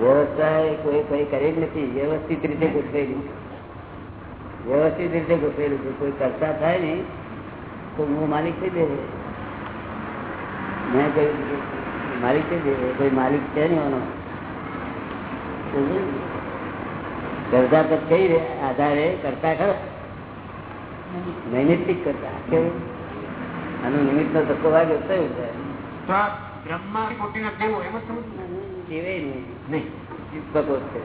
વ્યવસ્થા કોઈ કઈ કરી જ નથી. વ્યવસ્થિત રીતે ગોઠવેલું. વ્યવસ્થિત રીતે ગોઠવેલું. છે કોઈ કરતા થાય ને, તો હું માલિક થઈ દે મેં કહ્યું માલિક થઈ દે કોઈ માલિક છે ને એનો. કરતા તો કઈ આધારે કરતા ખરો. નૈમિત્તિક કરતા. કેવું આનું નિમિત્ત નો ધક્કો વાગ્યો થયું બ્રહ્મા કોટીના દેવો એમ જ છે.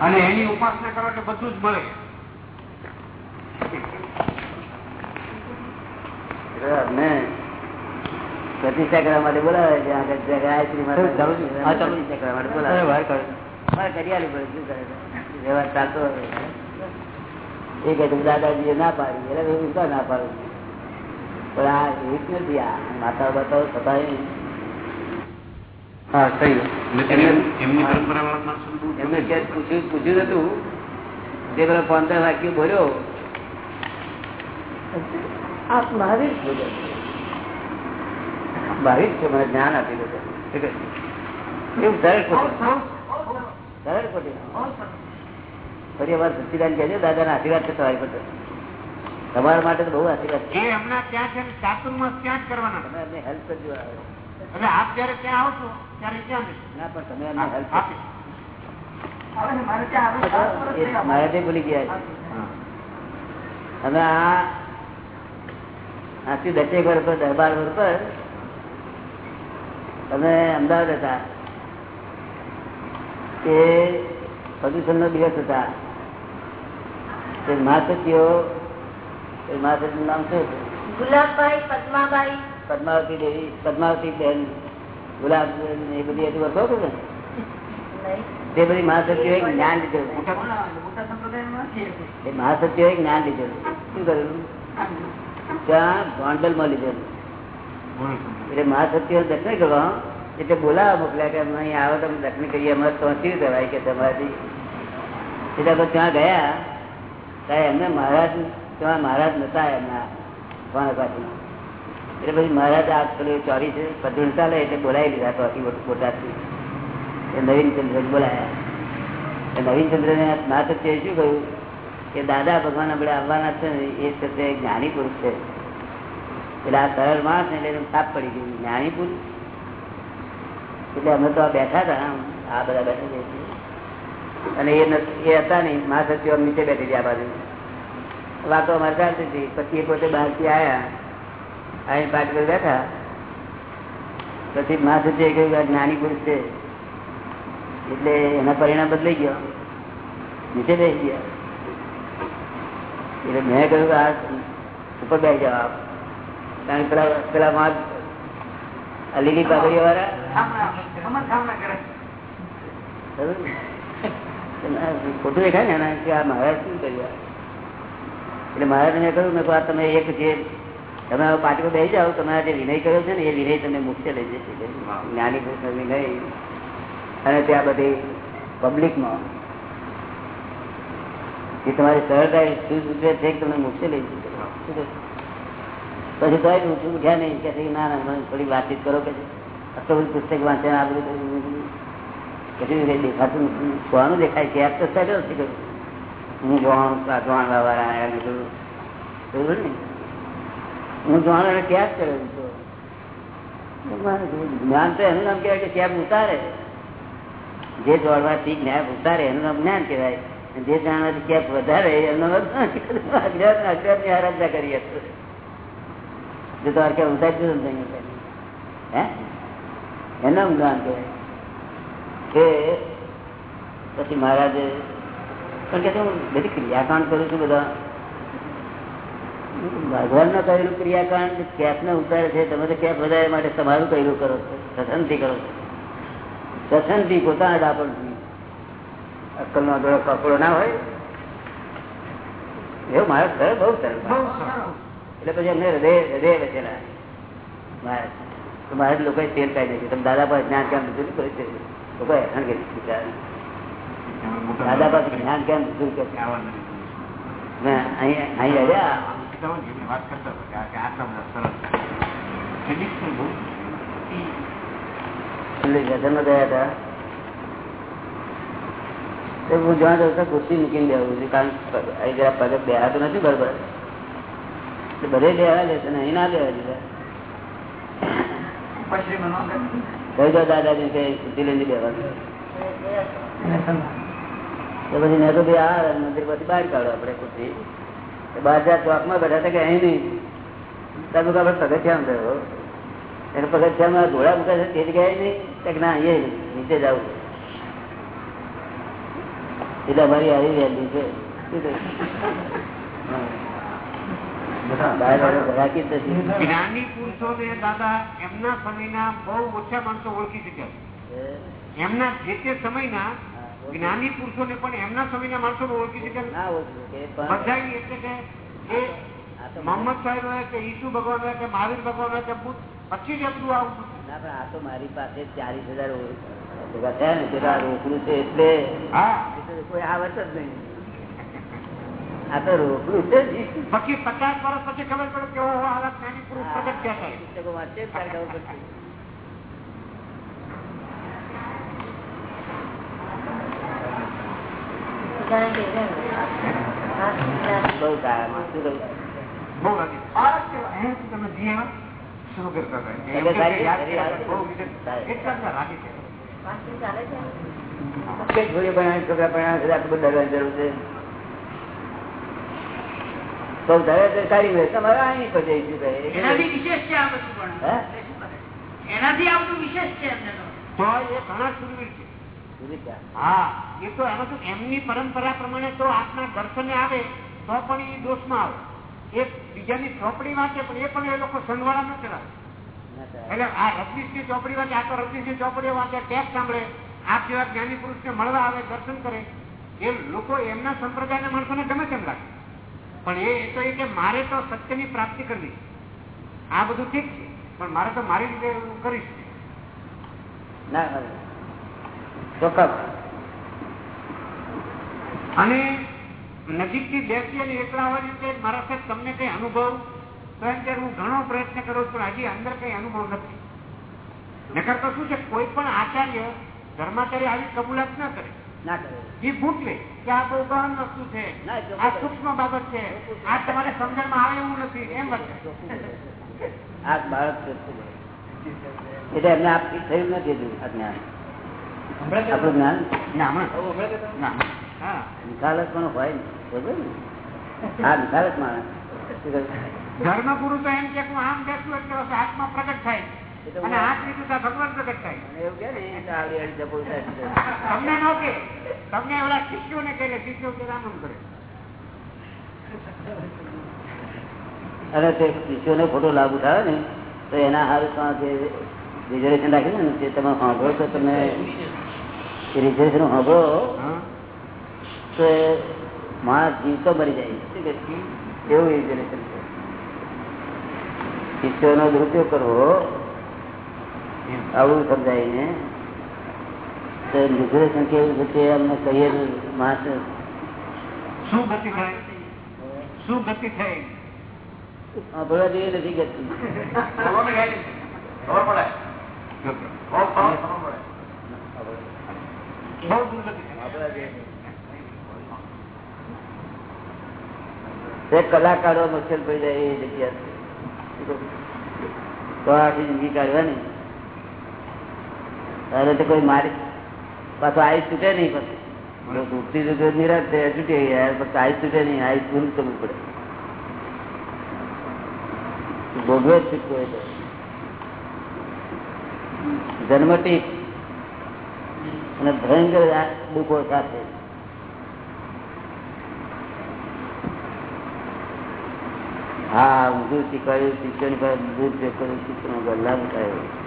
અને એની ઉપાસના કરો એટલે બધું જ મળે. ને અમને પ્રતિષ્ઠા કરવા માટે બોલાવે છે આગળ ગાયત્રી માટે ચાલુ ચાલુ. છે. પ્રતિષ્ઠા કરવા માટે બોલાવે આલવું પડે શું કરે વ્યવહાર ચાલતો એ ના પાડી એટલે હું તો ના પાડું. પણ આ એક નથી આ માતા બતાવો છતાં હા સહી. એમને- પૂછ્યું પૂછ્યું હતું તે પેલા પંદર વાક્ય બોલ્યો આપ મહાવીર છો. મહાવીર છો મને જ્ઞાન આપી દો. એવું સરળ ખોટું. સરળ ખોટું. ફરી અમારે સચિદાન કહેજો દાદાના આશીર્વાદ છે તમારી પર. તમારા માટે તો બહુ આશીર્વાદ છે. એ હમણાં ત્યાં છે ચાતુર્માસ ત્યાં જ કરવાના તમે અમને હેલ્પ કરજો એટલે આપ જયારે ત્યાં આવશો ત્યારે ત્યાં ના પણ તમે અમને હેલ્પ આપી. મારે ભૂલી ગયા છે. હવે આ આજથી દસેક વર્ષ પર દરબાર વર્ષ પર તમે અમદાવાદ હતા. કે પ્રદૂષણ નો દિવસ હતા. તે એ મહાસચિવ નામ શું હતું? ગુલાબભાઈ પદ્માબાઈ. પદ્માવતી દેવી પદ્માવતી બેન ગુલાબ એ બધી હજુ વર્ષો હતું તે બધી મહાસચિવો જ્ઞાન લીધેલું એ જ્ઞાન લીધેલું શું કરેલું ત્યાં ગોંડલમાં લીધેલું એટલે મહાસત્ય દર્શન કરવા એટલે બોલાવા મોકલ્યા કે અમે અહીં આવો તમે દર્શન કરીએ. અમારે પહોંચી કહેવાય કે તમારી એટલે ત્યાં ગયા. ત્યારે એમને મહારાજ ત્યાં મહારાજ નતા એમના વાણકાથી એટલે પછી મહારાજ આ પેલું ચોરી છે પધુણ લે એટલે બોલાવી લીધા અતિ બોટાથી એ નવીનચંદ્ર બોલાયા. એ નવીનચંદ્ર ને મહાસત્ય શું કહ્યું? કે દાદા ભગવાન આપણે આવવાના છે ને, એ છે તે જ્ઞાની પુરુષ છે. એટલે આ સરળ માણસ ને એટલે તાપ પડી ગયું. જ્ઞાની પુરુષ. એટલે અમે તો બેઠા હતા આ બધા બેઠા છે. અને એ હતા નહીં મા સચિવ નીચે બેઠી આ બાજુ. વાતો અમારે ચાલતી હતી. પછી એ પોતે બહારથી આવ્યા અહીં પાટ પર બેઠા. પછી મા સચિવે કહ્યું કે જ્ઞાની પુરુષ છે. એટલે એના પરિણામ બદલાઈ ગયો. નીચે બેસી ગયા. એટલે મેં કહ્યું કે આ ઉપર બેસી જાઓ આપ. કારણ પેલા પેલા માં આ પાઘડીઓ વાળા ખોટું દેખાય ને, એના આ મહારાજ શું કર્યું? એટલે મહારાજ મેં કહ્યું મેં આ તમે એક જે, તમે પર બેસી જાઓ તમારા જે વિનય કર્યો છે ને, એ વિનય તમને મુખ્ય લઈ જશે જ્ઞાની પુરુષ વિનય અને ત્યાં બધી પબ્લિકમાં એ તમારી સરળતા શું સૂચવે છે તમને મુખ્ય લઈ જશે? પછી તો ઉઠ્યા નહીં, કે ના ના, થોડી વાતચીત કરો કે. આટલું બધું પુસ્તક વાંચે આ બધું રીતે દેખાતું નથી. કોનું દેખાય છે આપ તો સહેલો છે હું જોવાનું જોણ વાળા આવ્યા ને બધું. ને? હું જોવાનું એને ક્યાં જ કર્યો તો. જ્ઞાન તો એનું નામ કહેવાય કે ક્યાંક ઉતારે. જે દોડવાથી જ્ઞાન ઉતારે, એનું નામ જ્ઞાન કહેવાય. જે જાણવાથી ક્યાંક વધારે, એનું નામ અજ્ઞાન, અજ્ઞાનની આરાધના કરીએ જો તો કે ઉતારી દીધું ને હે? એનું જ્ઞાન કહેવાય. કે પછી મહારાજે પણ કે હું બધી ક્રિયાકાંડ કરું છું બધા. ભગવાન ના કરેલું ક્રિયાકાંડ કેપ ને ઉતારે છે તમે તો કેપ વધારે માટે તમારું કહેલું કરો છો સસનથી કરો છો. સસનથી પોતાના અક્કલ નો થોડો કપડો ના હોય. એવું મારા સરળ બહુ સરળ એટલે પછી અમને હૃદય હૃદય બચેલા મહારાજ મહારાજ લોકોએ શેર કાઢી દે તમે દાદા પર જ્ઞાન કેમ બધું કરે દાદા પાસે જ્ઞાન કેમ તો હું જ્યાં જતા તો ખુરશી મૂકીને દેવું છું કારણ કે જરા પગ બેહાતો નથી બરોબર. બધે દેવા દે ને અહીં ના દેવા દીધા. કહી દો દાદાજી કે લઈને બેવાનું તો પછી મેં તો ભાઈ આ મંદિર પછી બહાર કાઢો આપણે ખુરશી તો બહાર જ્યાં ચોકમાં બેઠા હતા કે અહીં નહીં. તમે આપણે પગથિયામાં ગયો એટલે પગથિયામાં ઘોડા મૂકે છે, તે જગ્યાએ નહીં. કે ના એ નીચે જવું એટલે અમારી આવી વહેલી છે શું કહ્યું? હા. બહાર વાળા ઘરાકી જ નથી. જ્ઞાની પુરુષો ને દાદા એમના સમયના બહુ ઓછા માણસો ઓળખી શક્યા એમના જે તે સમયના જ્ઞાની પુરુષો ને પણ એમના સમયના માણસો ઓળખી શક્યા ના ઓળખી શકે પણ બધા એટલે કે જે આ તો મોહમ્મદ સાહેબ હોય કે ઈસુ ભગવાન હોય કે મહાવીર ભગવાન હોય કે બુદ્ધ પછી જ બધું આવું ના પણ આ તો મારી પાસે ચાલીસ હજાર ભેગા થયા ને પેલા રોકડું છે એટલે હા. એટલે કોઈ આવત જ નહીં. આ તો રોકડું છે પછી પચાસ વર્ષ પછી ખબર પડે કે ઓહો આવા પુરુષ પ્રગટ થયા પુસ્તકો વાંચે છોકરી આટલું બધું જરૂર છે. તો ધારે તો તમારે અહીં પર જઈશું એનાથી વિશેષ છે આ બધું પણ? હે? એટલે શું કરે? એનાથી આ વિશેષ છે એમને તો. તો એ ઘણા સુરવીર છે. હા એ તો એમાં એમની પરંપરા પ્રમાણે તો આપના દર્શને આવે તો પણ એ દોષમાં આવે. એ બીજાની ચોપડી વાંચે પણ એ પણ એ લોકો સંગવાળા ન થાય. એટલે આ રજનીશની ચોપડી વાંચે આ તો રજનીશની ચોપડીઓ વાંચે ટેપ સાંભળે. આપ જેવા જ્ઞાની પુરુષને મળવા આવે દર્શન કરે એ લોકો એમના સંપ્રદાયના માણસોને ગમે તેમ લાગે. પણ એ તો એ કે મારે તો સત્યની પ્રાપ્તિ કરવી આ બધું ઠીક છે પણ મારે તો મારી રીતે હું કરીશ અને નજીક નજીકથી બેસી અને એકલા રીતે મારા સાહેબ તમને કઈ અનુભવ? તો એમ કે હું ઘણો પ્રયત્ન કરું છું પણ હજી અંદર કઈ અનુભવ નથી. નકર તો શું છે કોઈ પણ આચાર્ય ધર્માચાર્ય આવી કબૂલાત ન કરે. ના એ કે આ બહુ ગહન વસ્તુ છે. ના, આ છે. સૂક્ષ્મ બાબત છે. આ તમારે સમજણમાં આવે એવું નથી. એમ આ બાળક એટલે એમને આપી થયું નથી હજુ આ જ્ઞાન. આપણું જ્ઞાન? નિખાલસ પણ હોય ને બરોબર ને. હા નિખાલસ માણસ. ધર્મ કહ્યું? તો એમ કે હું આમ બેસું એટલે આત્મા પ્રગટ થાય અને ભગવાન પ્રગટ થાય. એવું કે ને આવડી તમને ન કે તમને કહે શિષ્યો કે આનંદ કરે. અને તે શિષ્યોને ખોટો લાભ ઉઠાવે ને તો એના હાલ જે રિઝર્વેશન રાખ્યું ને તે તમે સાંભળો તો તમે રિઝર્વેશન સાંભળો તો માણસ જીવતો મરી જાય? એવું રિઝર્વેશન છે. શિષ્યોનો દુરુપયોગ કરવો આવું સમજાઈને તો રિઝર્વેશન કેવું છે તે અમને કહીએ માણસ શું ગતિ થાય શું ગતિ થાય સાંભળવા જેવી નથી ગતી. બહુ દુર્ગતિ થાય સાંભળવા જેવી એક કલાક કાઢવા મુશ્કેલ પડી જાય એ જગ્યા તો આખી જિંદગી કાઢવાની. તારે તો કોઈ મારી પાછું આયુષ છૂટે નહીં પછી. તૂટતી તૂટે નિરાશ થાય ગયા. પછી આયુષ છૂટે નહીં આયુષ પૂરું કરવું પડે. ભોગવે જ છૂટકો તો. જન્મટી અને ભયંકર દુઃખો સાથે. હા ઊંધું શીખવાડ્યું શિક્ષણ પર દુરુપયોગ કર્યું શિક્ષણ ગલ્લા ઉઠાયો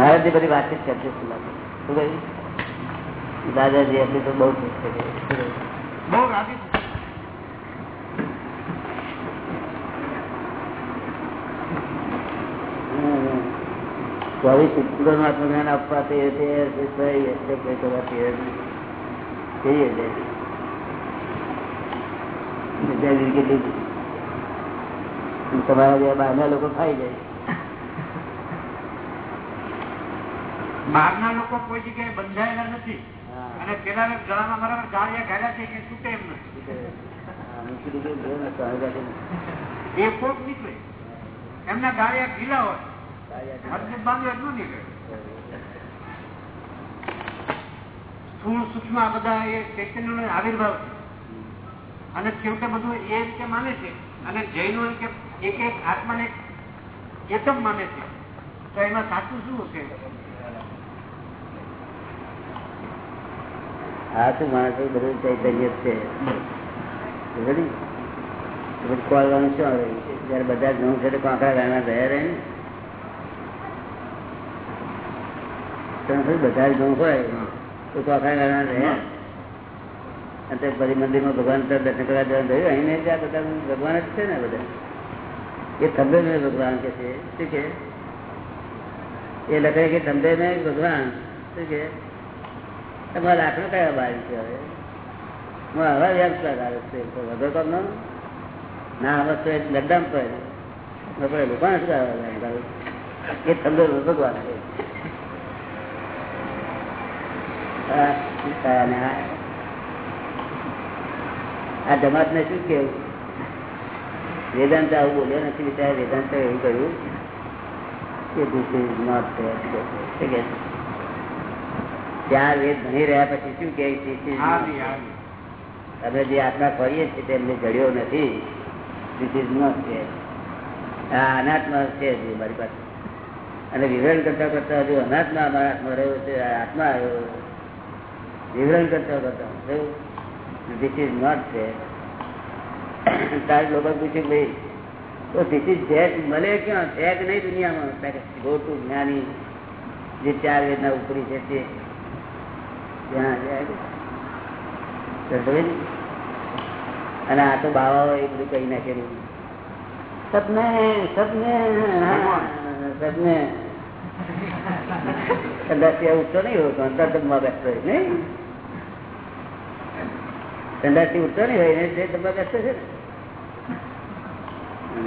مارا جی بھائی جان اپنے باہر બહારના લોકો કોઈ જગ્યાએ બંધાયેલા નથી. અને પેલા ગળામાં બરાબર ગાળિયા ગાળ્યા છે કે છૂટે એમ નથી. ને, એ કોક નીકળે. એમના ગાળિયા ગીલા હોય. મજબૂત બાંધ્યો જ નીકળે? સ્થૂળ સૂક્ષ્મ આ બધા એ ચૈતન્યનો આવિર્ભાવ છે. અને છેવટે બધું એ રીતે માને છે અને જૈનો કે એક એક આત્માને એકમ માને છે. તો એમાં સાચું શું છે આ શું માણસ છે, બધું ચૈતન્ય જ છે. સમજ્યું? તો પછી ખોલવાનું શું આવે? જયારે બધા જ ઘઉં છે તો કાંકરા ગાના ગયા રહે ને? તમે શું બધા જ ઘઉં હોય તો કાંકરા ગાના રહ્યા. અને તે પછી મંદિરમાં ભગવાન તરફ દર્શન કરવા જવાનું થયું. અહીં નહીં ત્યાં બધા ભગવાન જ છે ને બધા. એ થંભે મેં ભગવાન કે છે. શું કે? એ લખે કે થંભે મેં ભગવાન. શું કે? તમારા લાકડો કયા બારી છે હવે? હું હવે વ્યવસ્થા પ્રકાર છે તમને ના, હવે તો લગડામ આપણે લોકો એ થંભે ભગવાન આ જમાત ને શું કેવું? વેદાંત આવું બોલ્યો નથી બિચારા. વેદાંત એવું કહ્યું કે this is not છે? ચાર વેદ ભણી રહ્યા પછી શું કે not જી, આત્મા કરીએ છીએ તેમને જડ્યો નથી. Not fair. આ અનાત્મા છે હજુ મારી પાસે. અને વિવરણ કરતા કરતા હજુ અનાત્મા અમારા હાથમાં રહ્યો છે આત્મા આવ્યો. વિવરણ કરતા કરતા ધીસ ઇઝ નોટ છે. તાર લોકો પૂછ્યું ભાઈ તો ધીસ ઇઝ ધેટ મળે ક્યાં? છે કે નહીં દુનિયામાં. ગો ટુ જ્ઞાની જે ચાર વેદના ઉપરી છે તે ત્યાં જાય છે. તો સમજ્યું ને? અને આ તો બાવાઓ એ બધું કહી નાખેલું સપને સપને સપને. કદાચ ત્યાં ઉઠતો નહીં હોય અંતર બેસતો હોય, નહીં? ઠંડાથી ઉઠતો નહીં હોય ને તે દમવા બેસતો છે ને?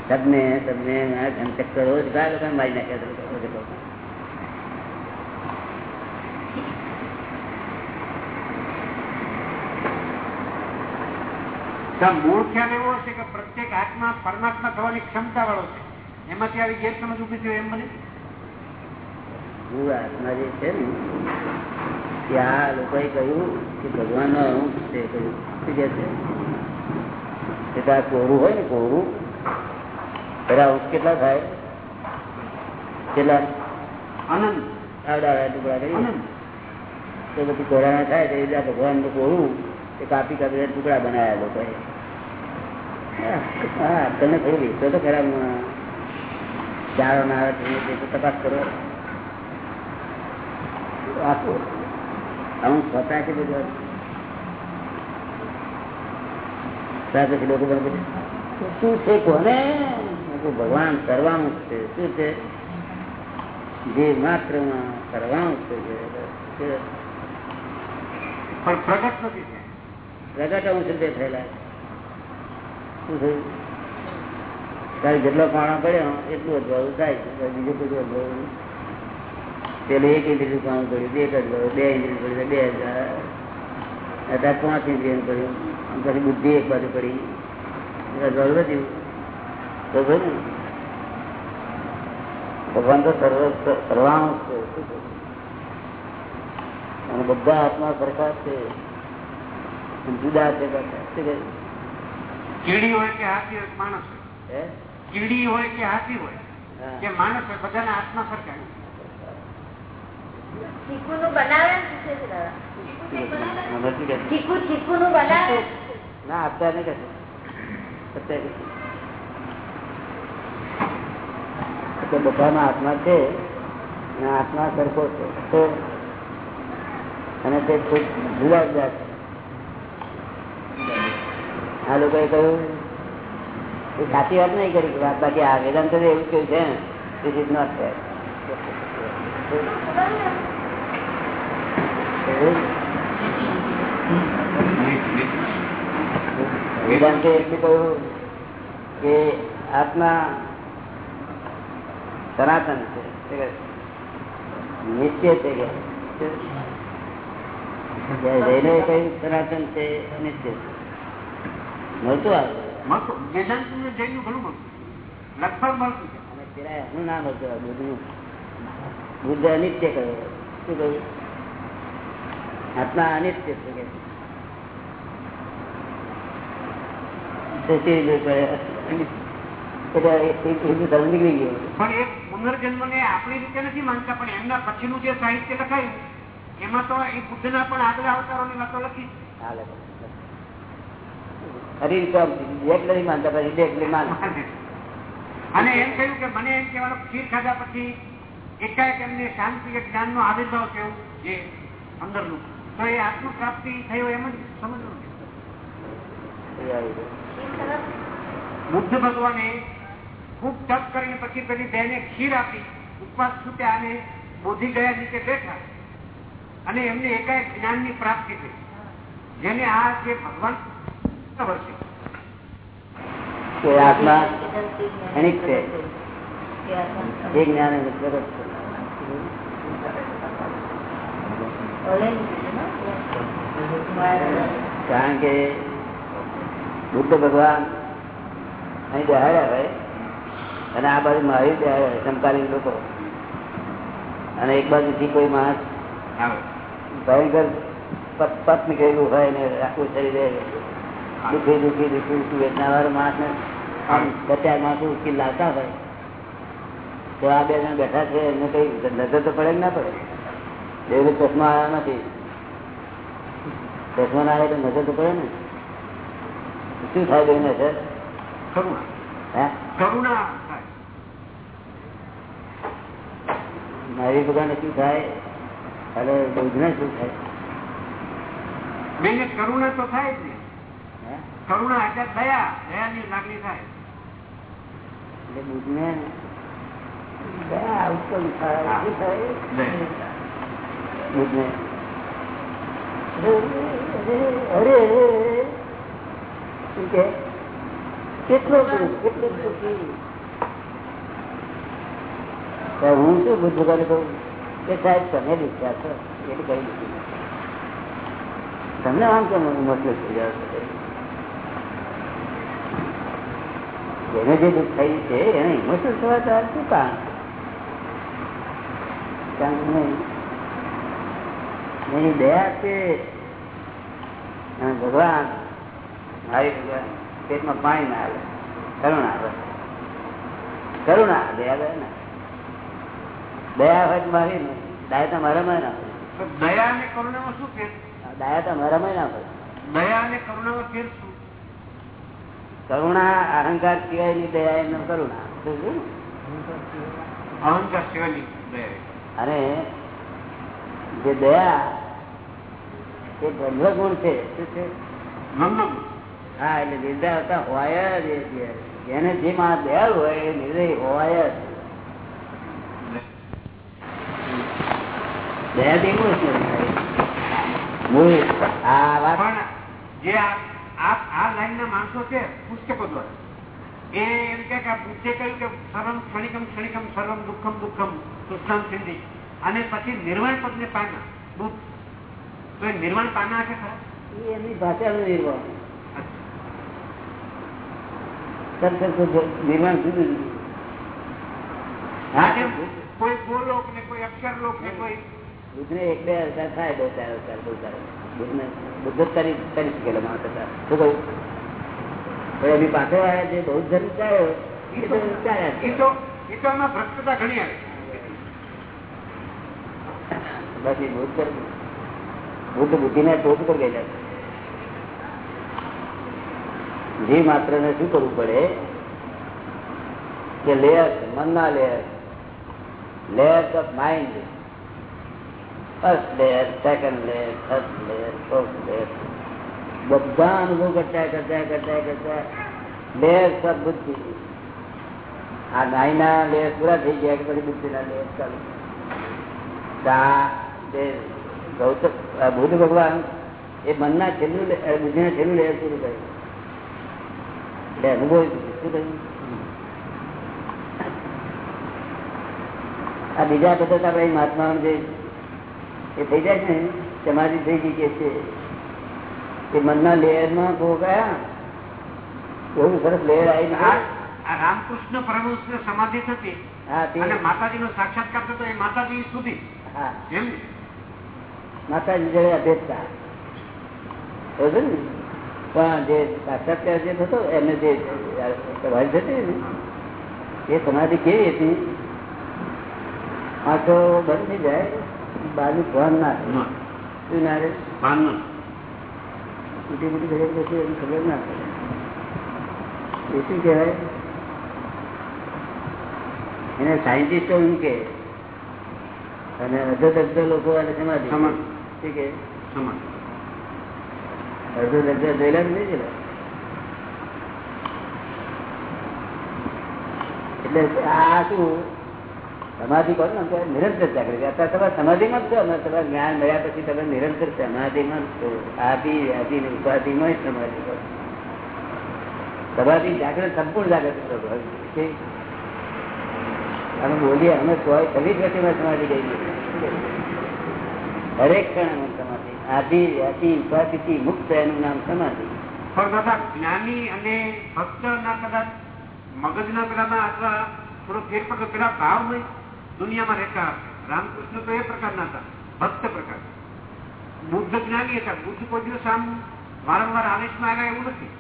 સબને સબને આ ઘનચક્કર રોજ ઘણા લોકોને મારી નાખ્યા છે લોકો. તો મૂળ ખ્યાલ એવો છે કે પ્રત્યેક આત્મા પરમાત્મા થવાની ક્ષમતા વાળો છે. એમાંથી આવી ગેરસમજ ઊભી થયો એમ બને? મૂળ આત્મા જે છે ને કે આ લોકોએ કહ્યું કે ભગવાનનો અંશ છે કહ્યું. શું કે છે? એટલે આ કોરું હોય ને કોરું. એના અંશ કેટલા થાય? કેટલા? આનંદ આવડા ટુકડા કરી. તો પછી કોરાના થાય તો એ ભગવાનનું કોરું. એ કાપી કાપીને ટુકડા બનાવ્યા લોકોએ હા તમે થોડું વેચો તો ખરા મ- ચારો ના આવે તો એ તો તપાસ કરો. આપો હું સ્વતા છે બધું ત્યાર પછી લોકો મને પૂછે, શું છે કોને? મેં કીધું, ભગવાન કરવાનું છે. શું છે? જે માત્ર કરવાનું છે. જે- પણ પ્રગટ નથી. અંશ રીતે થયેલા. શું થયું? તારે જેટલો પાણા પડ્યો, એટલું અજવાળું થાય. બીજું બધું અજવાળું પેલું એક ઇન્દ્રિયું પાણું પડ્યું એક અજવાળું, બે ઇન્દ્રિય પડ્યું, બે હજાર. અત્યારે પાંચ ઇન્દ્રિયનું પડ્યું. પછી બુદ્ધિ એક બાજુ પડી. અજવાળું વધ્યું તો ખરું ભગવાન તો સર્વ, સર્વાણું છે. અને બધા આત્મા સરકાર છે. જુદા છે બધા. કીડી હોય કે હાથી હોય માણસ હોય? કીડી હોય કે હાથી હોય. કે માણસ હોય બધાના આત્મા સરખા ચીકુ નું બનાવે? ચીકુ ચીકુ નું બનાવે? ના અત્યારે નહીં આત્મા છે અને આત્મા સરખો છે. તો અને તે જુદા જુદા છે. આ લોકોએ કહ્યું, એ સાચી વાત નહીં કરી વાત બાકી આ વેદાંત એવું કહ્યું છે ઇટ ઇઝ નોટ ફેર. વેદાંતે એટલું કહ્યું કે આત્મા સનાતન છે. નિત્ય છે કે? જૈનોએ કહ્યું, સનાતન છે નિત્ય છે. મળતું આવે નું નામ હતું બુદ્ધ અનિત્ય કહ્યું શું કહ્યું? આત્મા અનિત્ય છે કે? તો એ- પણ પુનર્જન્મ ને આપણી રીતે નથી માનતા પણ એમના પછીનું જે સાહિત્ય લખાયું એમાં તો એ બુદ્ધના પણ આગળ અવતારોની વાતો લખી. માનતા પછી એકલી માને. અને એમ કહ્યું કે મને એમ કહેવાનું ખીર ખાધા પછી એકાએક એમને શાંતિ જ્ઞાન નો આવિર્ભાવ થયો જે અંદરનું. તો એ આત્મ પ્રાપ્તિ થયો એમ જ સમજવું બુદ્ધ ભગવાને ખૂબ તપ કરીને પછી પેલી બેને ખીર આપી ઉપવાસ છૂટ્યા અને બોધી ગયા નીચે બેઠા. અને એમને એકાએક જ્ઞાનની પ્રાપ્તિ થઈ. જેને આ જે ભગવાન આત્મા છે. એ જ્ઞાન કારણ કે બુદ્ધ ભગવાન અહીં બેહાડ્યા ભાઈ અને આ બાજુ મારી હોય સમકાલીન લોકો. અને એક બાજુથી કોઈ માણસ ભયંકર પત નીકળેલું હોય ને આખું શરીરે દુઃખી દુઃખી દુઃખી દુઃખી વેચનાર માણસને આમ બચાર માણસો ઉકેલ લાવતા હોય. તો આ બે જણ બેઠા છે એમને કઈ નજર તો પડે ના પડે? એવું ચશ્મા આવ્યા નથી. ચશ્મા ના આવે તો નજર તો પડે ને? શું થાય બેન થાય. મારી બધાને શું થાય? અને બુદ્ધને શું થાય? બેન કરુણા તો થાય જ ને. કરુણા આચાર થયા દયાની લાગણી થાય. એટલે બુદ્ધને દયા ઉત્પન્ન થાય. બુદ્ધને. અરે શું કે કેટલો કેટલો દુઃખી. હું શું બુદ્ધ ભગવાને કહું? કે સાહેબ તમે દીક્ષા છો એટલે કઈ દીધી. તમને આમ કેમ મતલબ થઈ જાવ જેને જે દુઃખ થયું છે એને ઇમોશનલ થવા તાર શું કારણ. એની દયા છે. ભગવાન મારી ભગવાન પેટમાં પાણી ના આવે કરુણા આવે. કરુણા દયા દયા ને. દયા હોય મારી ને દયા તો મારામાં ના તો દયા અને કરુણામાં શું ફેર? દયા તો મારામાં ના હોય. દયા અને કરુણામાં ફેર શું? કરુણા અહંકાર સિવાયની દયા એમ કરુણા? અહંકાર સિવાયની દયા. અને જે દયા એ દ્વંદ્વ ગુણ છે. શું છે? હા એટલે નિર્દય હતા હોય જ એ જેને જે માં દયાળુ હોય એ નિર્દય હોય જ. દયા દેવું છે. મૂળ. આ વાત. પણ જે આ આ- લાઈનના માણસો છે પુસ્તકો દ્વારા. એ એમ કે બુદ્ધે કહ્યું કે સર્વમ ક્ષણિકમ ક્ષણિકમ સર્વમ દુઃખમ દુઃખમ સુષ્ણામ સિંધી અને પછી નિર્વાણ પદને ને પાના તો એ નિર્વાણ પાના છે ખરા? એમની ભાષાનું તો નિર્માણ જુદું જુદું હા કોઈ ગોલોક ને કોઈ અક્ષરલોક ને કોઈ બુદ્ધને એક બે અવતાર થાય બે ચાર અવતાર બહુ સારા બુદ્ધને બુદ્ધ જ કરી કરી શકેલા માણસ હતા. શું કહ્યું? પણ એમની પાસે આવ્યા જે બૌદ્ધ ધર્મ ચાલ્યો એ તો ચાલ્યા જ એ તો એ તો એમાં ભ્રષ્ટતા ઘણી આવે. બાકી બુદ્ધ બુદ્ધિને ટોપ પર ગયેલા છે. જે માત્ર ને શું કરવું પડે? કે લેયર મનના layer layers of mind first layer second layer third layer fourth layer બધા અનુભવ કરતા કરતા કરતા કરતા લેયર્સ ઓફ બુદ્ધિ આ નાઈના લેયર પૂરા થઈ ગયા કે પછી બુદ્ધિના લેયર ચાલુ આ જે ગૌતમ આ બુદ્ધ ભગવાન એ મનના છેલ્લું લે- અ, બુદ્ધિના છેલ્લું લેયર પૂરું કર્યું એટલે અનુભવ શું થયું આ બીજા બધા તો આપણે મહાત્મા જે એ થઈ જાય છે ને તમારી થઈ ગઈ કે છે? એ મનના લેયરમાં બહુ ગયા એવું સરસ લેયર આવી રામકૃષ્ણ પરમહંસ સમાધિ થતી અને માતાજી નો સાક્ષાત્કાર થતો એ માતાજી સુધી. માતાજી અભેદતા. પણ જે સાક્ષાત્કાર જે થતો એને જે સવારી થતી ને એ સમાધિ કેવી હતી? આંખો બંધ થઈ જાય. બાજુ ભાન ના થાય. શું ના રહે. મોટી મોટી ખબર નથી એની ખબર ના પડે એ શું કહેવાય એને સાયન્ટિસ્ટો એમ કે અને અડધો દગ્ધ લોકો અને તેમાં સમાધિ. શું કે સમાજ. અડધો દગ્ધ જોયેલા નહીં જોયેલા? એટલે આ શું સમાધિ કરો ને નિરંતર જાગૃતિ અત્યારે તમારે સમાધિમાં જ છો? અને તમારે જ્ઞાન મળ્યા પછી તમે નિરંતર સમાધિમાં જ છો. આદિ આદિ ને ઉપાધિમાં જ સમાધિ કરો. સમાધિ જાગૃત સંપૂર્ણ જાગૃતિ કરો બોલીએ, અમે કોઈ છવ્વીસ વર્ષમાં સમાધિ ગઈ દરેક ક્ષણ અમે સમાધિ. આદિ આદિ, ઉપાધિથી મુક્ત એનું નામ સમાધિ. પણ દાદા, જ્ઞાની અને ભક્ત ના કદાચ મગજના પેલામાં અથવા થોડો ફેરફાર પેલા ભાવ ભાવમય દુનિયામાં રહેતા રામકૃષ્ણ તો એ પ્રકારના હતા, ભક્ત પ્રકાર. બુદ્ધ જ્ઞાની હતા. બુદ્ધ કોઈ દિવસ વારંવાર આવેશમાં આવ્યા એવું નથી.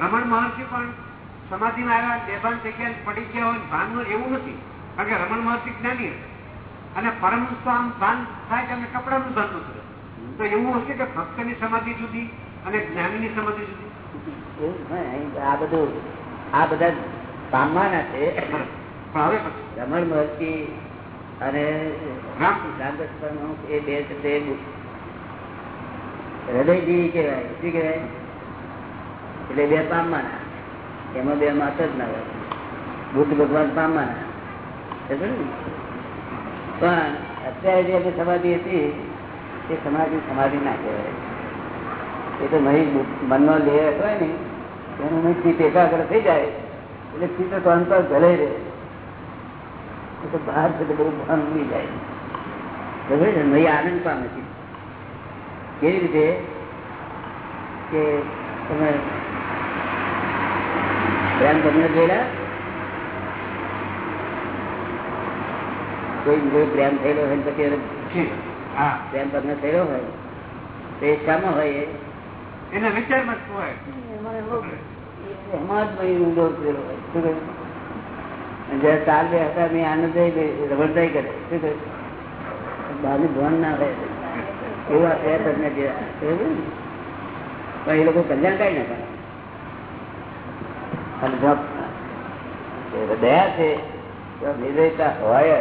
રમણ મહર્ષિ પણ સમાધિમાં આવ્યા બેભાન થઈ ગયા પડી ગયા હોય ભાનનું એવું નથી. કારણ કે રમણ મહર્ષિ જ્ઞાની હતા. અને પરમ આમ ભાન થાય કે અમે કપડાનું ભાન નતું તો એવું હશે કે ભક્તની સમાધિ જુદી અને જ્ઞાનીની સમાધિ જુદી? આ બધું, આ બધા પામવાના છે. રમણ મહર્ષિ અને રામ. રામકૃષ્ણ એ બે છે તે હૃદયજી કહેવાય શું કહેવાય? એટલે બે પામવાના. એમાં બે માસ જ ના હોય. બુદ્ધ ભગવાન પામવાના. પણ અત્યારે જે આપણે સમાધિ હતી તે સમાધિ સમાધિ ના કહેવાય. એ તો નહીં મનનો લેહ હોય ને એનું નહીં ચિત્ત એકાગ્ર થઈ જાય એટલે ચિત્ત તો અંતર ભલે રહે. એ તો બહાર છે તો બહુ ભાન ઉડી જાય. ખબર છે? નહીં આનંદ પામે છે કેવી રીતે કે તમે પ્રેમ તમને જોયેલા કોઈ કોઈ પ્રેમ થયેલો હોય પછી હા. પ્રેમ તમને થયેલો હોય તો એ શામાં હોય એ? એના વિચારમાં શું હોય. એમાં જ ઊંડો થયેલો હોય. જયારે ચાર બે હતા મેં આનંદ રબડદાઈ કરે. શું કહ્યું બહારનું ના હોય એવું આ તમને ને? પણ એ લોકો કલ્યાણકારી ના કરે. અને દયા છે તો નિર્દયતા હોય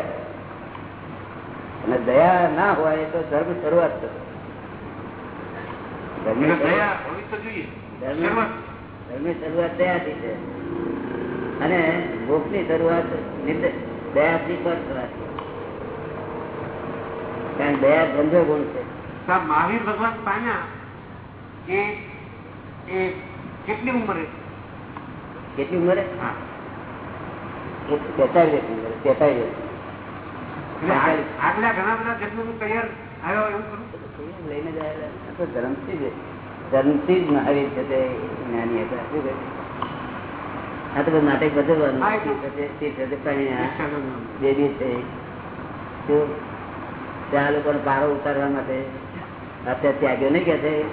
અને દયા ના હોય તો ધર્મ શરૂઆત કરો. ધર્મ ધર્મ શરૂઆત દયાથી છે. અને ભોગની શરૂઆત નિર્દ- દયાથી પર થવાથી કારણ દયા ગંભીર ગુણ છે. મહાવીર ભગવાન પામ્યા એ કેટલી ઉંમરે? કેટલી ઉંમરે? હા. વર્ષની ઉંમરે આ- આગલા ઘણા બધા જન્મનું તૈયાર આવ્યો એવું ખરું? લઈને જાય ધર્મથી જ ધર્મથી જ મહાવીર છે તે જ્ઞાની હતા. શું કહે આ તો નાટક બદલવાનું હા, તો- પરિણામ. ઈચ્છા બેબી છે ત્યાં લોકો પારો ઉતારવા માટે અત્યારે ત્યાગ્યો નહીં કે છે.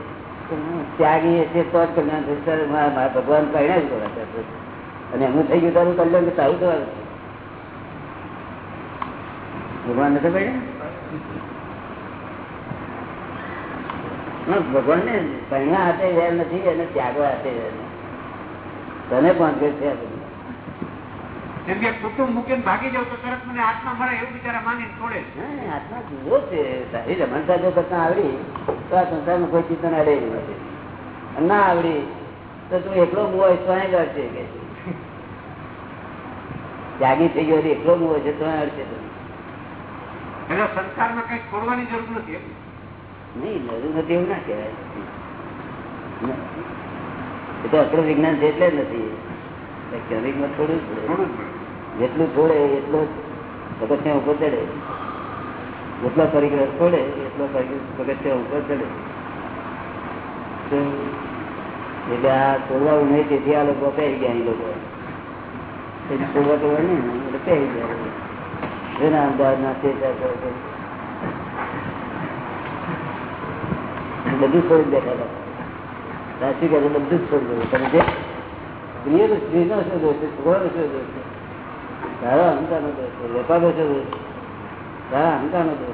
ત્યાગી છે તો જ કલ્યાણ થશે. મારા- ભગવાન પહેણ્યા જ બોલા અને એમનું થઈ ગયું તારું કલ્યાણ તારું થવાનું ભગવાન નથી કહ્યું ભગવાન ને પહેણા હાથે વેર નથી અને ત્યાગવા હાથે વેર નથી. તને પણ છે? જેમ કે કુટુંબ મૂકીને ભાગી જાવ તો તરત મને આત્મા મળે એવું બિચારા માની છોડે આત્મા જુદો છે તારી રમણતા જો કરતા આવડી તો આ સંસારમાં કોઈ એવું નથી ના આવડી તો તું એકલો મુવો તો અહીં અડશે કે. ત્યાગી થઈ ગયો એકલો મુવો છે તો અડશે તું. એટલે સંસારમાં કઈ છોડવાની જરૂર નથી નહીં જરૂર નથી એવું ના કહેવાય એ તો અક્રમ વિજ્ઞાન છે એટલે જ નથી. ક્ષણિકમાં થોડું. જેટલું છોડે એટલો પગથિયા ઉપર ચડે. જેટલો પરિગ્રહ છોડે એટલો પગથિયા ઉપર ચડે. એટલે આ છોડવાનું નહીં, તેથી આ લોકો પહેરી ગયા એ લોકો. છોડવા તો હોય ને, એટલે પહેરી ગયા એના અમદાવાદના તે બધું છોડી દેખાતા. સાચું કહે બધું જ છોડી દેવું તમે જે છે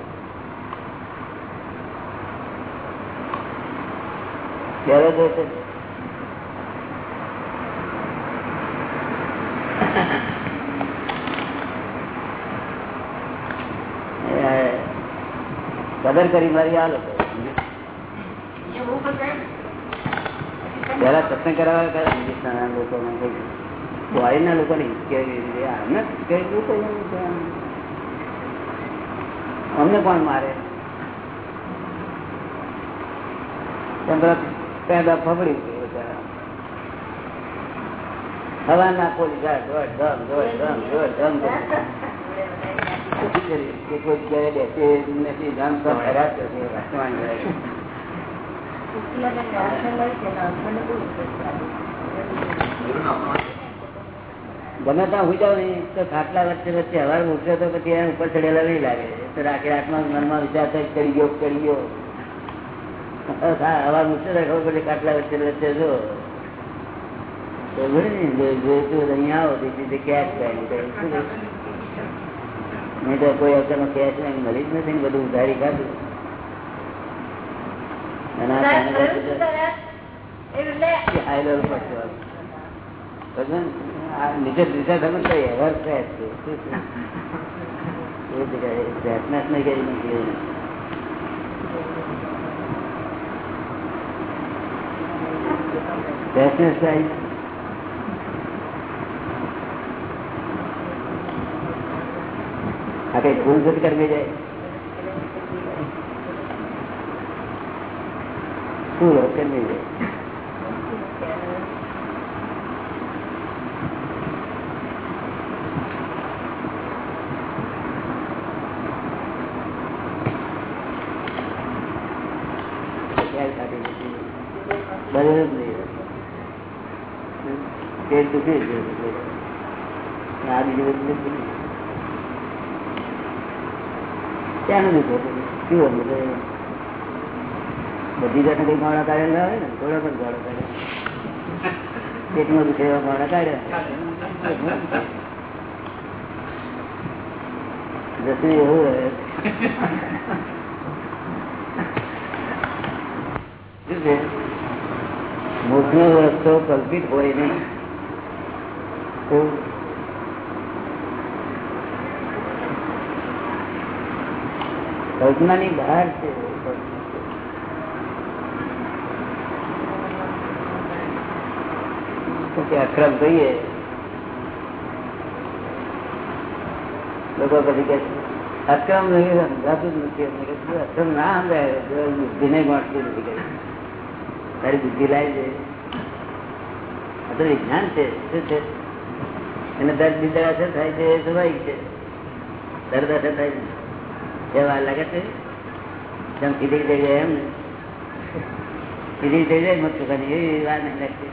ક્યારે દોષ કદર કરી મારી આ લોકો એવું પણ કહે ને. પેલા સત્સંગ કરાવવા કયા હિન્દુસ્તાનના લોકો ફોરેનના લોકો ને અમને કઈ કોણ મારે? પેદા ફફડી હવા ના કોઈ જગ્યાએ બેસે, નથી, ધમ તો રહે. ગમે ત્યાં હું જાઉં ને, તો ખાટલા વચ્ચે વચ્ચે હવાર ઉઠે તો પછી એના ઉપર ચડેલા નહીં લાગે. તો રાખી રાતમાં મનમાં વિચાર થાય ચડી ગયો ચડી ગયો. હવાર ઉઠે તો ખબર પડે ખાટલા વચ્ચે વચ્ચે જો. તો તો અહીંયા આવો જગ્યાએ કેશ નહીં તો તો કોઈ અવસરમાં કેશ મળી જ નથી બધું ઉધારી ખાધું થાય આ કઈ ભૂલ ભૂલ કરવી જાય? શું? બરોબર જ નહીં. દુખે નહીં. ત્યાંનું દુખે શું કે બધી જાતના કઈ કાઢેલા આવે ને થોડા પણ ભાવના કાઢે. પેટમાં દુખે એવા ગાળા કાઢ્યા જસરી એવું હોય. શું રસ્તો કલ્પિત હોય નહીં. તો કલ્પનાની બહાર છે તો કે અક્રમ કહીએ લોકો પછી કે અક્રમ નહીં સમજાતું જ નથી અમને કે શું અક્રમ ના સમજાય બુદ્ધિને ગોઠતી નથી કરી તારી બુદ્ધિ લાવી છે આ તો વિજ્ઞાન છે શું છે એને દર્દ બીજા અસર થાય છે એ સ્વાભાવિક છે દર્દ અસર થાય છે એ વાર લાગે છે જેમ સીધી થઈ જાય એમ ને સીધી થઈ જાય મત ચુકાની એવી વાર નહીં લાગતી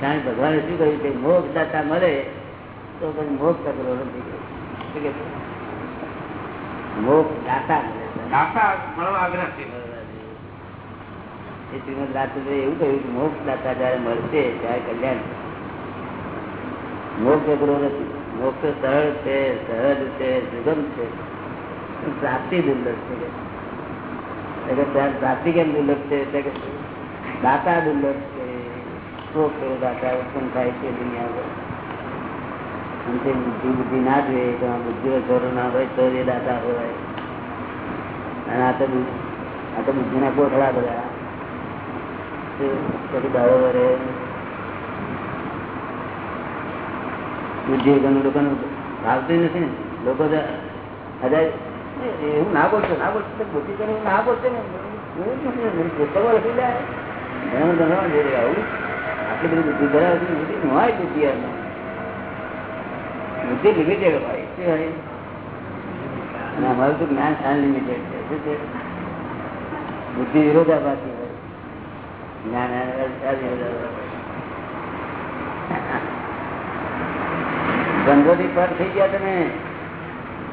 કારણ કે ભગવાને શું કહ્યું કે મોક્ષ દાતા મળે તો પછી મોક્ષ અઘરો નથી શું કે છે? મોક્ષ દાતા મળે છે. દાતા મળવા આગ્રહ છે એ શ્રીમદ રાજચંદ્રે એવું કહ્યું કે મોક્ષ દાતા જયારે મળશે ત્યારે કલ્યાણ થશે. મોક્ષ અઘરો નથી મોક્ષ સરળ છે સહજ છે સુગમ છે પણ પ્રાપ્તિ દુર્લભ છે કે. એટલે ત્યાં પ્રાપ્તિ કેમ દુર્લભ છે એટલે કે દાતા દુર્લભ છે ઉત્પન્ન થાય છે દુનિયા પર બુદ્ધિ બુદ્ધિ ના જોઈએ તો આ બુદ્ધિ જરૂર ના હોય તો એ દાતા હોય. અને આ તો આ તો બુદ્ધિના કોઠડા બધા. ભાવતું નથી ને. લોકો હજાર એવું ના બોલશો ના બોલશો બુદ્ધિ કરે ના બોલશે ને. એવું જ નથી. ઘણું ઘણું જે આવું આટલી બધી બુદ્ધિ ધરાવે છે, બુદ્ધિ ન હોય બુદ્ધિ એમાં. બુદ્ધિ લિમિટેડ હોય. શું હોય? અને અમારું તો જ્ઞાન અનલિમિટેડ છે. શું છે? બુદ્ધિ વિરોધાભાસી હોય. જ્ઞાન અવિરોધાભાસી ગંગોથી પર થઈ ગયા તમે.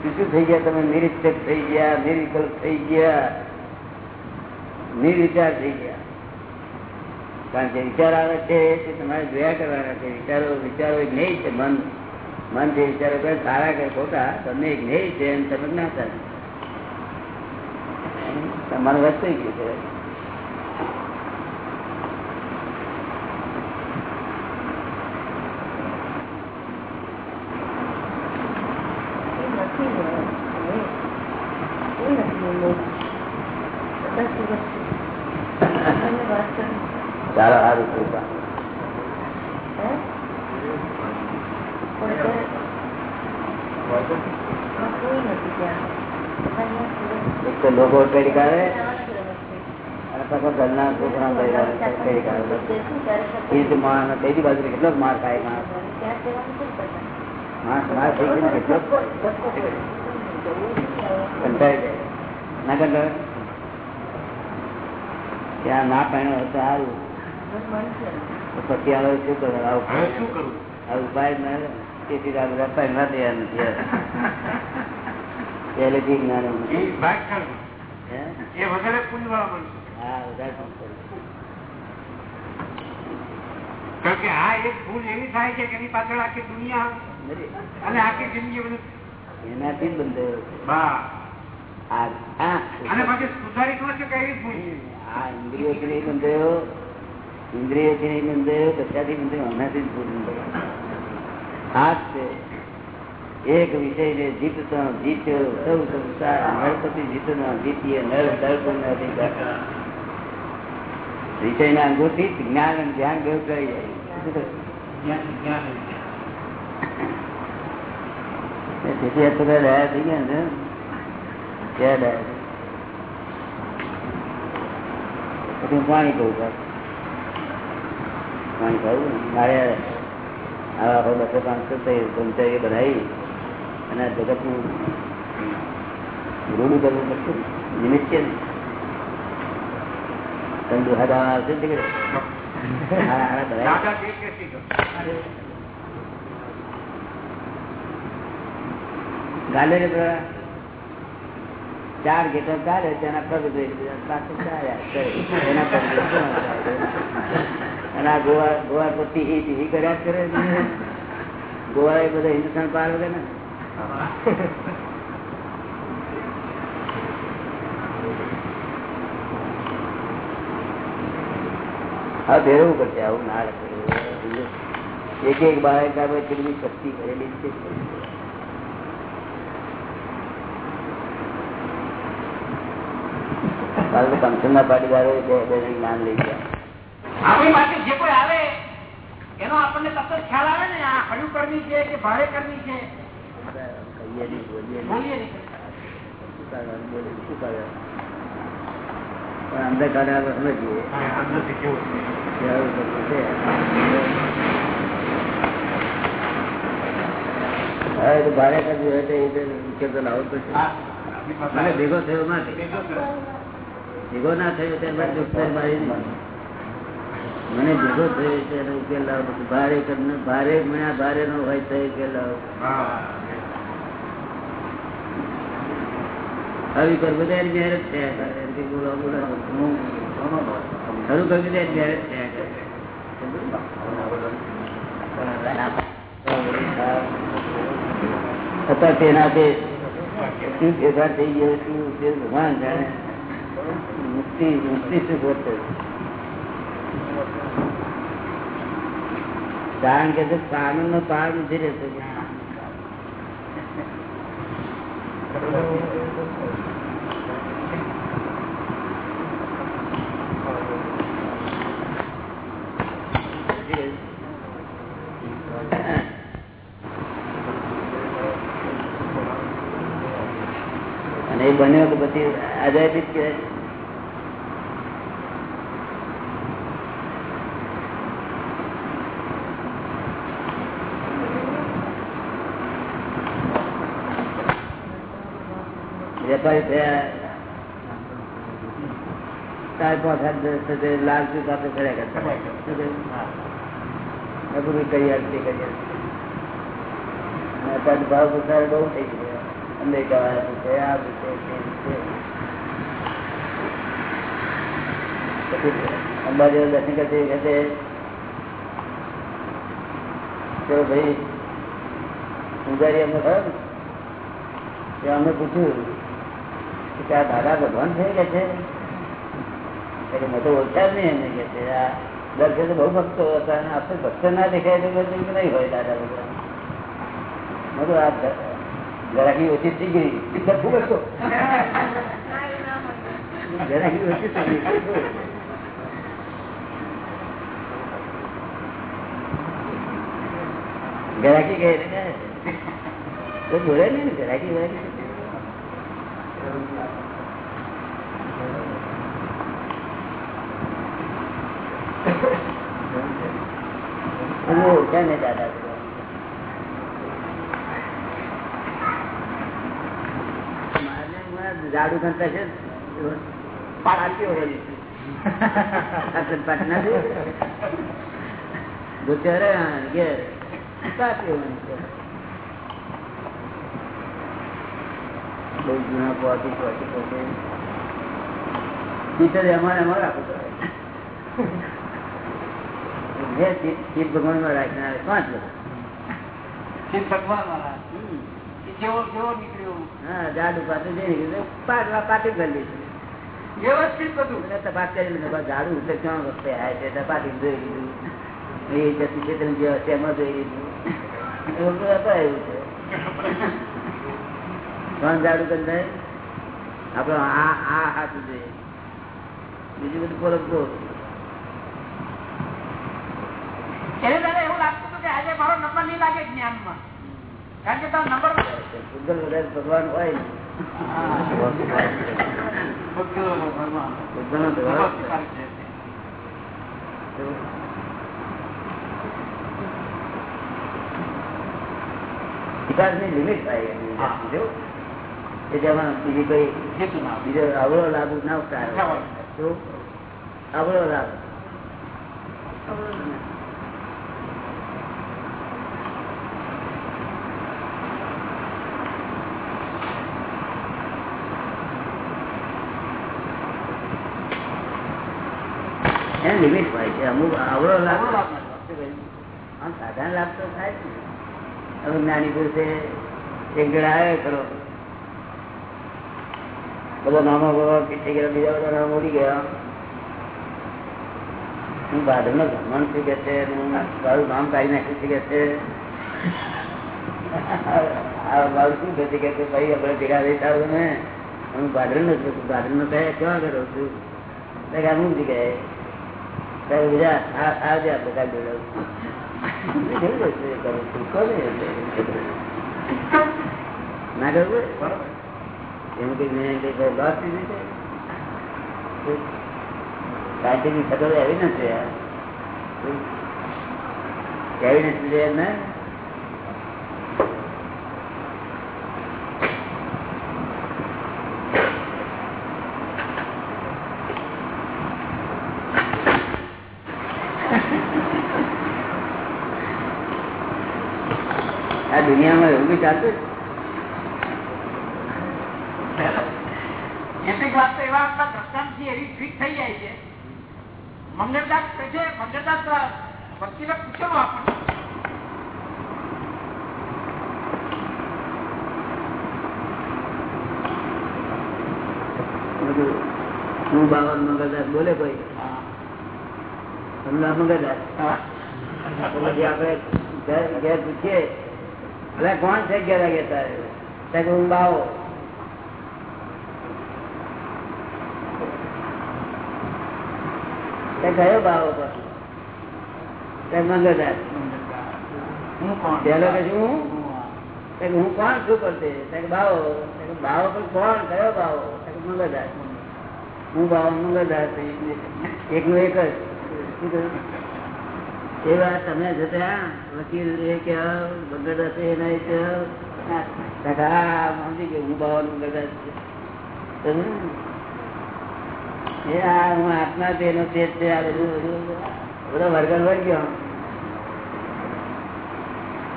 શું શું થઈ ગયા તમે? નિરીક્ષક થઈ ગયા નિર્વિકલ્પ થઈ ગયા, નિર્વિચાર થઈ ગયા. કારણ કે વિચાર આવે છે તે તમારે જોયા કરવાના છે. વિચારો વિચારો નહીં છે, મન. મન જે વિચારો કરે, સારા કે ખોટા. તમને એક નહીં છે એમ તમે જ્ઞાતા તમારું વસ્તુ ગયું છે એ નથી લેવાનું. એ નથી લેવાનું. બધા સુરત છે. તમે વાત કરી. સારું કૃપા. એક લોકો પેડી કાઢે કેટલો માર ખાય માણસ. માણસ માર થઈ ત્યાં ના પહેણ્યો સારું. પછી આવે શું કરે આવું શું કરવું આ ઉપાય ના. તેથી આ બધા તૈયાર નથી પહેલેથી જ્ઞાન એ. હે? વધારે કામ કરે. કારણ કે આ એક ભૂલ એવી થાય છે કે એની પાછળ આખી દુનિયા. અને આખી જિંદગી બધું એનાથી જ બંધાયો છે. અને પછી સુધારી ન શકાય એવી ભૂલ છે. આ ઇન્દ્રિયોથી બંધાયો ઇન્દ્રિયોથી નહીં બંધાયો સત્યાથી બંધાયો આનાથી જ હાથ છે એક વિષયને જીતતો જીત્યો સૌ સંસાર નરપતિ જીતનો જીતીએ નર દર્પણ વિષયના અંગોથી જ્ઞાન અને ધ્યાન ગયું કરી જાય. તેથી અત્યારે રહ્યા થઈ ગયા ને ક્યાં રહ્યા? પછી પાણી કહું પાણી ખાવું મારે આવા આપણે બસો પાંચસો પંચાયત બનાવી અને જગતનું રૂડું કરવું પડશે નિમિત્ત છે ને તમે આવશે ને ગાલે ચાર ગેટો ચાલે તેના પગ જોઈ ચાલ્યા એના પગ? અને આ ગોવા ગોવા તો ટીહી ટીહી કર્યા જ કરે છે. ગોવા એ બધા હિન્દુસ્તાન પાર વગર ને હા ફેરવવું પડશે આવું ના રાખે એક એક બાળક આપણે કેટલી શક્તિ કરેલી છે. કારણ કે ફંક્શન ના પાટીદારો બે બે જ્ઞાન લઈ ગયા. આપણી પાસે જે કોઈ આવે એનો આપણને તરત ખ્યાલ આવે ને આ હળું કરવી છે કે ભારે કરવી છે અંદર કાઢ્યા સમજીએ હા, અંદરથી કેવું છે? કે આવું બધું છે. હા, એ તો ભારે કરવું હોય તો એ તો ઉકેલ લાવવો પડશે. ભેગો થયો ના ભેગો ના થયો ત્યારે મારે દુઃખ મારી. મને ભેગો થયો છે, એનો ઉકેલ લાવો, પછી ભારે કરીને ભારે મને ભારે નો હોય તો ઉકેલ લાવો. હા. આવી કર બધા એની મહેનત થયા કરે. એમ કે બોલો બોલો હું ખરું કહ્યું બધા એની મહેનત થયા કરે? છતાં તેનાથી શું ભેગા થઈ ગયો શું તે ભગવાન જાણે. મુક્તિ મુક્તિ શું ગોતે કારણ કે પ્રાણ નો પાર નથી રહેતો અને એ બન્યો તો પછી આઝાદી જ કહેવાય. વેપારી થયા ચાર પાંચ હાથ સાથે ફર્યા કરતા શું કહ્યું? મેં કીધું કઈ યાદ તે કરી યાદ. ભાવ પૂછાય બહુ થઈ ગયો અમેરિકા વાળા પૂછે આ પૂછે તે પૂછે પછી અંબાજી દર્શન કરતી વખતે ચલો ભાઈ પૂજારી અમને ખબર ને? તે અમને પૂછ્યું કે આ દાદા ભગવાન છે ગયા છે. એટલે મેં તો જ નહીં એને કે છે આ દર્શન તો બહુ ભક્તો હતા અને આપણે ભક્ત ના દેખાય તો બધું નહીં હોય દાદા ભગવાન. તો આ જરાકી ઓછી થઈ ગઈ. ખૂબ હતો જરાકી ઓછી થઈ ગઈ. છે તો બોલે નહીં ને ગરાકી ગરાકી એનું ઘંટા છે પાટના છે દુચરે કે પાટીઓ વાળી છે બહુ જૂના પોતી પોતી પોતે ટીચર એમાં એમાં રાખવું પડે શિવ ભગવાનમાં રાખનાર પાંચ લોકો. બસ ઝાડુ કરી જાય આપડે આ આ હાથું જોઈએ બીજું બધું પોરક બોલ ભગવાન હોય. વિકાસની લિમિટ થાય જો બીજી કોઈ બીજો અવળો લાભ ના ઉતાર. અવળો. એની લિમિટ હોય છે. અમુક અવળો લાભ આમ સાધારણ લાભ તો થાય. હવે જ્ઞાની પુરુષે એક જણા આવ્યો ખરો બધા નામો બધા પીછે ગયા બીજા બધા નામ ઉડી ગયા હું ભાદર નો ભ્રમણ છું કે છે હું મારું નામ કાઢી નાખ્યું છે કે છે આ મારું શું થશે કે છે, ભાઈ આપણે ભેગા રહી સારું ને હું ભાદર નો છું ભાદર નો કહે ક્યાં આગળ રહું છું તો કે અમુક જગ્યાએ તો બીજા આ આવજે આપણે કાલ જોડાવું ના કરવું એમ કઈ મેં છે સાયન્ટિફિક ખબર એવી નથી યાર એવી ને આ દુનિયામાં એવું બી ચાલતું જ. કેટલીક વાત તો એવા આપણા ફિટ થઈ જાય છે. મંગળદાસ છે મંગળદાસ વકીલે પૂછેલો આપણને. હું બાબા મંગળદાસ બોલે કોઈ? અમદાવાદ મંગળદાસ? પછી આપણે ઘેર પૂછીએ અરે કોણ છે ઘેર તારે? હું બાવો ત્યાં કયો ભાવ ત્યાં મંગળદાસ પેલો કે શું હું? કોણ છું કરતે ભાવ તો પણ કોણ? કયો કે મંગળદાસ હું ભાવ મંગળદાસ એકનું એક જ. એ વાત એવા તમે જતા વકીલ એ કે મંગળદાસ એના એક સમજી ગયો. હું ભાવ મંગળદાસ? એ આ હું આત્મા તેનો તે છે આ બધું વર્ગલ વળી ગયો.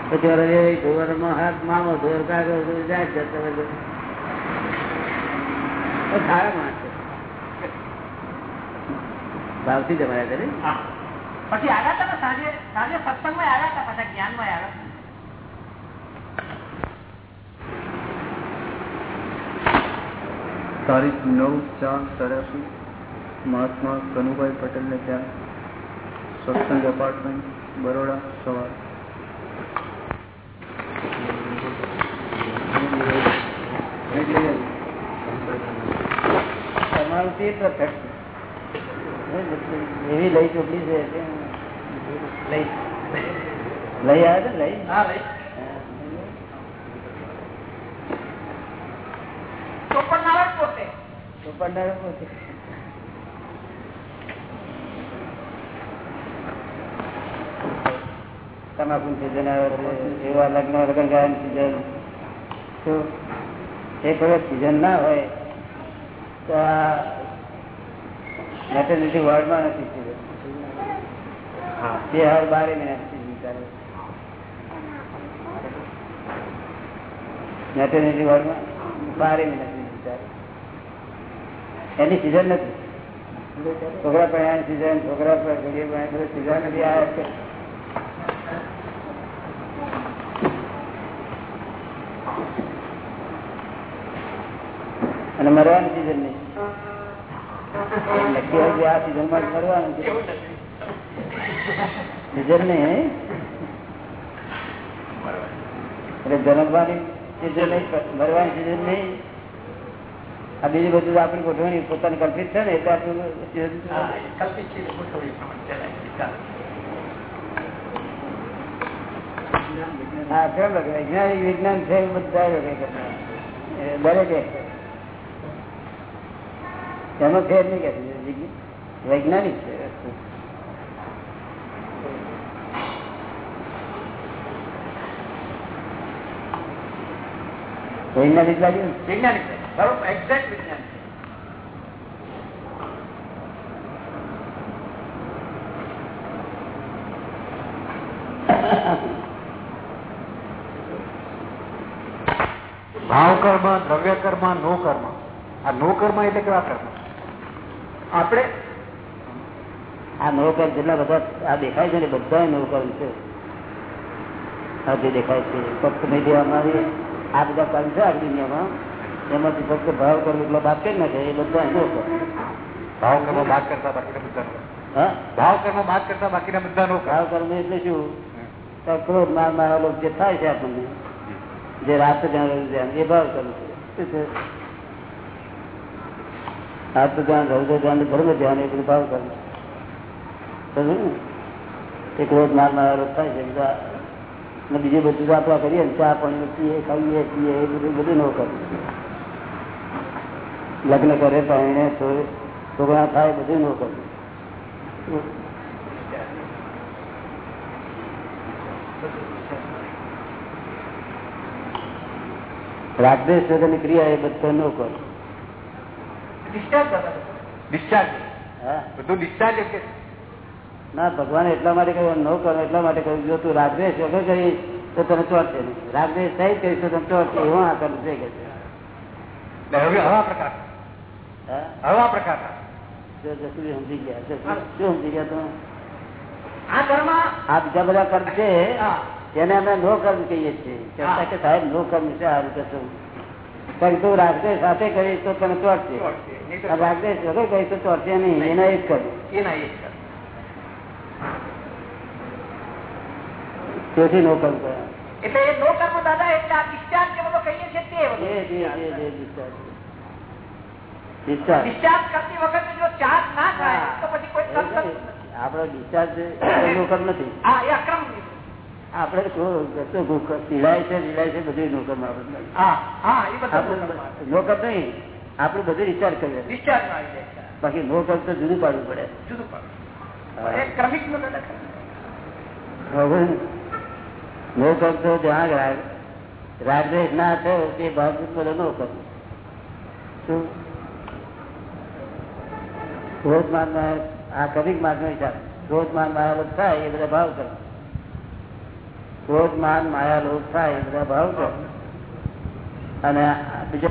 પછી એ ધોવરમાં હાથ મામો ધોર કાગળ જાય છે તો સારા માણસ ભાવથી જમાયા છે પછી આવ્યા હતા સાંજે સાંજે સત્સંગમાં આવ્યા હતા પાછા જ્ઞાનમાં આવ્યા હતા. તારીખ નવ ચાર ચોર્યાસી મહાત્મા કનુભાઈ પટેલને ત્યાં સત્સંગ એપાર્ટમેન્ટ બરોડા સવાર. તમારું તે perfect એવી લઈ ચોપડી છે લઈ લઈ આવે છે લઈ? હા લઈ. ચોપડનાર પોતે. ચોપડનાર પોતે. તમાકુ સિઝન આવે છે એવા લગ્ન લગ્ન ગાયન સિઝન. તો એક વખત સિઝન ના હોય તો આ મેટર્નિટી વોર્ડમાં નથી સિઝન બે હાર બારે મહિના સિઝન ચાલે મેટર્નિટી વોર્ડમાં બારે મહિના સિઝન ચાલે એની સિઝન નથી. છોકરા પણ સિઝન છોકરા પર ઘડીએ પણ સિઝન નથી આવે છે અને મરવાની સિઝન નહીં નક્કી હોય કે આ સિઝનમાં જ મરવાનું છે સિઝન નહીં એટલે જન્મવાની સિઝન નહીં મરવાની સિઝન નહીં આ બીજું બધું આપણી ગોઠવણી પોતાની કલ્પિત છે ને એટલે આપણું season છે. હા, એ કલ્પિત છે ગોઠવણી પ્રમાણે ચલાય. ચાલો. હા કેમ લાગે વૈજ્ઞાનિક વિજ્ઞાન છે એ બધા લોકો એ કરતા. એ દરેક એ. એનો ફેર નહીં કે વૈજ્ઞાનિક છે વસ્તુ. વૈજ્ઞાનિક લાગ્યું ને? વૈજ્ઞાનિક છે. બરોબર એક્ઝેક્ટ વિજ્ઞાન છે ભાવ કર્મ દ્રવ્ય કર્મ નો કર્મ આ નો કર્મ એટલે કેવા કર્મ આપણે? આ નવકર જેટલા બધા આ દેખાય છે ને બધા નવકર છે. આજે દેખાય છે ફક્ત મીડિયામાં આવી આ બધા કામ છે આ દુનિયામાં એમાંથી ફક્ત ભાવ કર્મ એટલો બાદ કરી નાખે એ બધા નવકર ભાવ કરવો ભાગ કરતા બાકીના બધા હા? ભાવ કર્મ બાદ કરતા બાકીના બધા નો ભાવ કર્મ એટલે શું? ક્રોધ માર મારા લોકો જે થાય છે આપણને જે રાત જાણ એ ભાવ કરવું. છે? શું તો ત્યાં રૌદ્ર ધ્યાન ધર્મ ધ્યાન એ બધું ભાવ કરું. સમજ્યું ને? એ ક્રોધ માર મારા રોજ થાય છે અને બીજું બધું આપવા કરીએ ને, ચા પાણી પીએ, ખાઈએ, પીએ, એ બધું બધું ન કરવું લગ્ન કરે પાણીને છોકરા થાય, બધું ન કરવું રાગદેશ વગરની ક્રિયા એ બધા ન કરો ડિસ્ચાર્જ દાદા ડિસ્ચાર્જ હા બધું ડિસ્ચાર્જ એટલે ના ભગવાન એટલા માટે કહ્યું ન કરો એટલા માટે કહ્યું જો તું રાગદેશ વગર કરીશ તો તને ચોટશે નહીં રાગદેશ સહિત કરીશ તો તને ચોટશે એવું આ કરવું છે કે છે. એટલે હવે હવા પ્રકાર હવા પ્રકાર સમજી ગયા. શું સમજી ગયા તમે? આ કર્મ આ બીજા બધા કર્મ છે એને અમે નો કર્મ કહીએ છીએ. સાહેબ નો કર્મ છે આ રીતે શું પણ તું રાગદેશ સાથે કરીશ તો તને ચોટશે. રાગદેશ વગર કહીશ તો ચોટશે નહીં એના એ જ. કર્મ. તેથી નો કર્મ એટલે એ નો કર્મ દાદા એટલે આ ડિસ્ચાર્જ કે બધો કહીએ છીએ તે. ડિસ્ચાર્જ. કરતી વખતે જો ચાર્જ ના થાય તો પછી કોઈ આપણો ડિસ્ચાર્જ નો કર્મ નથી. હા એ અક્રમ ભૂખ પીડાય છે પીડાય છે બધું નહીં આપડે બધું વિચાર કરીએ. બાકી નોકર તો જુદું પાડવું પડે. જુદું પડે એ ક્રમિકનું લખે. હવે નોકર તો જ્યાં રાગ રાગદ્વેષ ના થયો તે ભાગ બધો નોકર. શું? ક્રોધ માન આ કવિક માર્ગ નો વિચાર ક્રોધ માયા થાય એ બધા ભાવ કરો. ક્રોધ માન માયા લોભ થાય એ બધા ભાવ છે. અને બીજા